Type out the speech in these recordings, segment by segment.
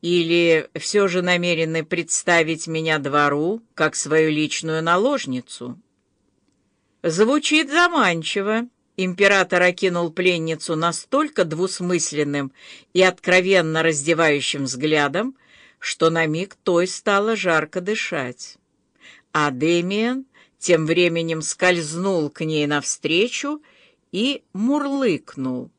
Или все же намерены представить меня двору как свою личную наложницу? Звучит заманчиво. Император окинул пленницу настолько двусмысленным и откровенно раздевающим взглядом, что на миг той стало жарко дышать. А Демиан тем временем скользнул к ней навстречу и мурлыкнул.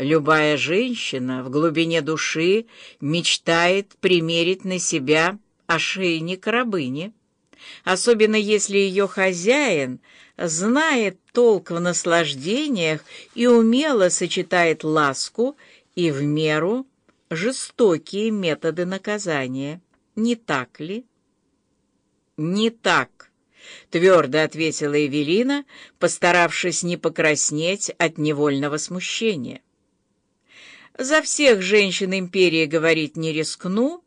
Любая женщина в глубине души мечтает примерить на себя ошейник рабыни, особенно если ее хозяин знает толк в наслаждениях и умело сочетает ласку и в меру жестокие методы наказания. Не так ли? Не так, твердо ответила Эвелина, постаравшись не покраснеть от невольного смущения. За всех женщин империи говорить не рискну,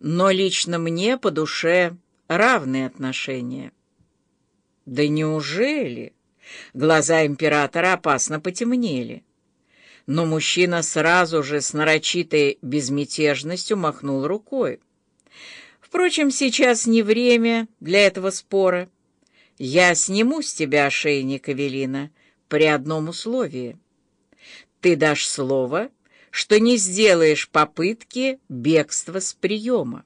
но лично мне по душе равные отношения. Да неужели? Глаза императора опасно потемнели. Но мужчина сразу же с нарочитой безмятежностью махнул рукой. Впрочем, сейчас не время для этого спора. Я сниму с тебя ошейник, Эвелина, при одном условии. Ты дашь слово, что не сделаешь попытки бегства с приема.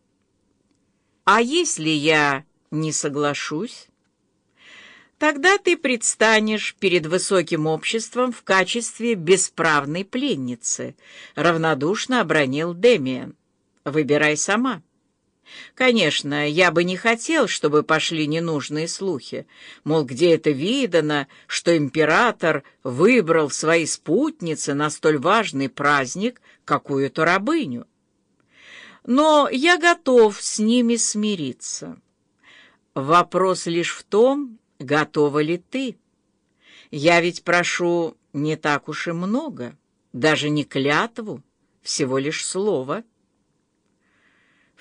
А если я не соглашусь? Тогда ты предстанешь перед высоким обществом в качестве бесправной пленницы, равнодушно обронил Демиан. Выбирай сама. Конечно, я бы не хотел, чтобы пошли ненужные слухи, мол, где это видано, что император выбрал в свои спутницы на столь важный праздник какую-то рабыню. Но я готов с ними смириться. Вопрос лишь в том, готова ли ты. Я ведь прошу не так уж и много, даже не клятву, всего лишь слово — «В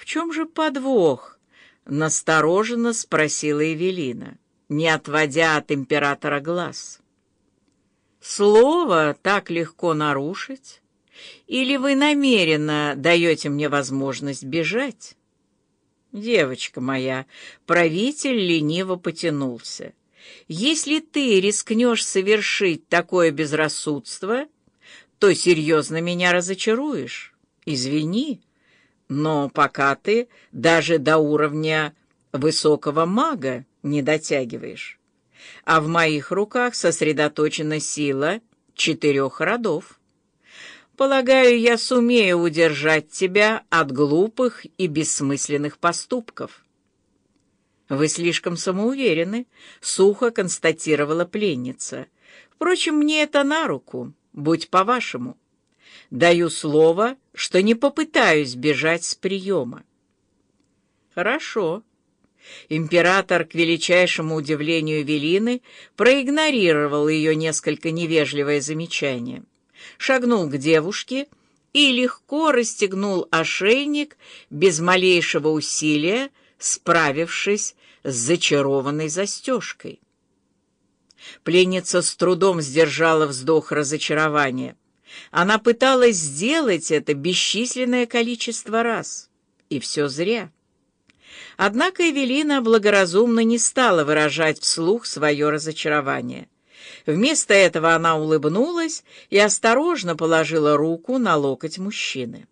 чем же подвох?» — настороженно спросила Эвелина, не отводя от императора глаз. «Слово так легко нарушить? Или вы намеренно даете мне возможность бежать?» «Девочка моя», — правитель лениво потянулся, «если ты рискнешь совершить такое безрассудство, то серьезно меня разочаруешь. Извини». Но пока ты даже до уровня высокого мага не дотягиваешь. А в моих руках сосредоточена сила четырех родов. Полагаю, я сумею удержать тебя от глупых и бессмысленных поступков. Вы слишком самоуверены, сухо констатировала пленница. Впрочем, мне это на руку, будь по-вашему. Даю слово, что не попытаюсь бежать с приема. Хорошо. Император, к величайшему удивлению Велины, проигнорировал ее несколько невежливое замечание, шагнул к девушке и легко расстегнул ошейник без малейшего усилия, справившись с зачарованной застежкой. Пленница с трудом сдержала вздох разочарования. Она пыталась сделать это бесчисленное количество раз, и все зря. Однако Эвелина благоразумно не стала выражать вслух свое разочарование. Вместо этого она улыбнулась и осторожно положила руку на локоть мужчины.